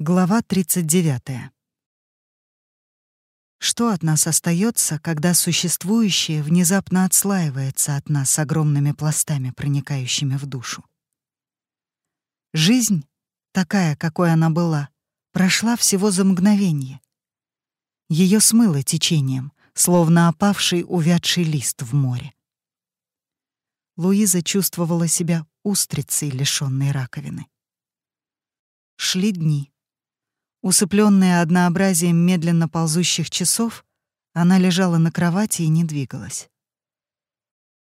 Глава 39. Что от нас остается, когда существующее внезапно отслаивается от нас огромными пластами, проникающими в душу? Жизнь, такая, какой она была, прошла всего за мгновение. Ее смыло течением, словно опавший увядший лист в море. Луиза чувствовала себя устрицей, лишённой раковины. Шли дни. Усыпленная однообразием медленно ползущих часов, она лежала на кровати и не двигалась.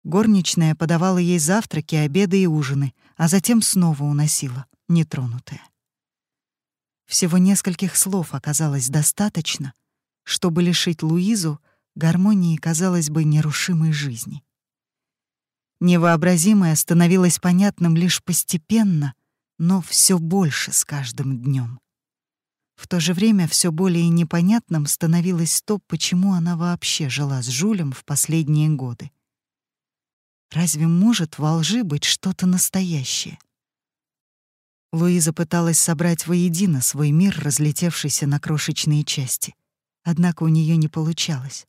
Горничная подавала ей завтраки, обеды и ужины, а затем снова уносила, нетронутая. Всего нескольких слов оказалось достаточно, чтобы лишить Луизу гармонии, казалось бы, нерушимой жизни. Невообразимое становилось понятным лишь постепенно, но все больше с каждым днем. В то же время все более непонятным становилось то, почему она вообще жила с Жулем в последние годы. Разве может во лжи быть что-то настоящее? Луиза пыталась собрать воедино свой мир, разлетевшийся на крошечные части. Однако у нее не получалось.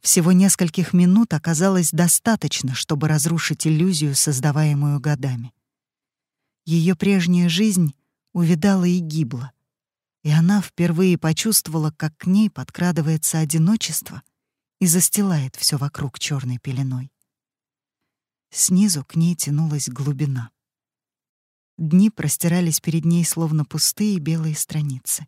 Всего нескольких минут оказалось достаточно, чтобы разрушить иллюзию, создаваемую годами. Ее прежняя жизнь увидала и гибла и она впервые почувствовала, как к ней подкрадывается одиночество и застилает все вокруг черной пеленой. Снизу к ней тянулась глубина. Дни простирались перед ней словно пустые белые страницы.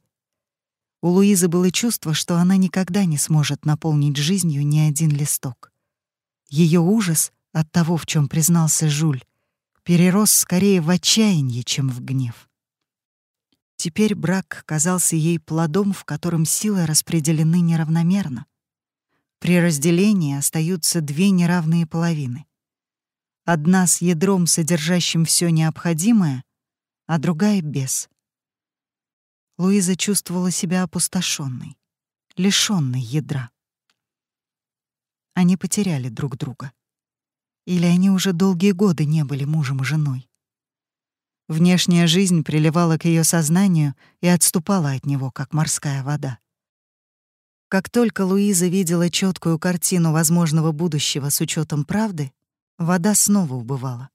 У Луизы было чувство, что она никогда не сможет наполнить жизнью ни один листок. Ее ужас от того, в чем признался Жуль, перерос скорее в отчаяние, чем в гнев. Теперь брак казался ей плодом, в котором силы распределены неравномерно. При разделении остаются две неравные половины. Одна с ядром, содержащим все необходимое, а другая — без. Луиза чувствовала себя опустошенной, лишенной ядра. Они потеряли друг друга. Или они уже долгие годы не были мужем и женой. Внешняя жизнь приливала к ее сознанию и отступала от него, как морская вода. Как только Луиза видела четкую картину возможного будущего с учетом правды, вода снова убывала.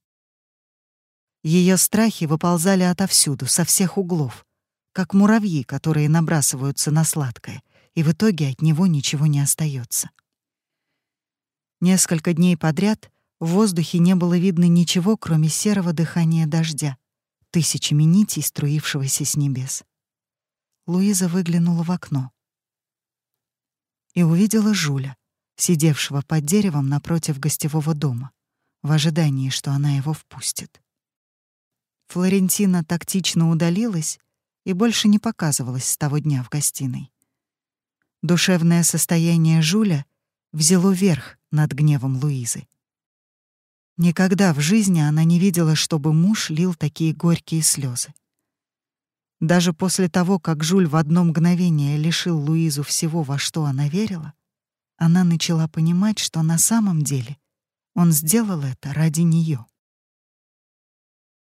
Ее страхи выползали отовсюду, со всех углов, как муравьи, которые набрасываются на сладкое, и в итоге от него ничего не остается. Несколько дней подряд в воздухе не было видно ничего, кроме серого дыхания дождя, тысячами нитей, струившегося с небес. Луиза выглянула в окно и увидела Жуля, сидевшего под деревом напротив гостевого дома, в ожидании, что она его впустит. Флорентина тактично удалилась и больше не показывалась с того дня в гостиной. Душевное состояние Жуля взяло верх над гневом Луизы. Никогда в жизни она не видела, чтобы муж лил такие горькие слезы. Даже после того, как Жуль в одно мгновение лишил Луизу всего, во что она верила, она начала понимать, что на самом деле он сделал это ради нее.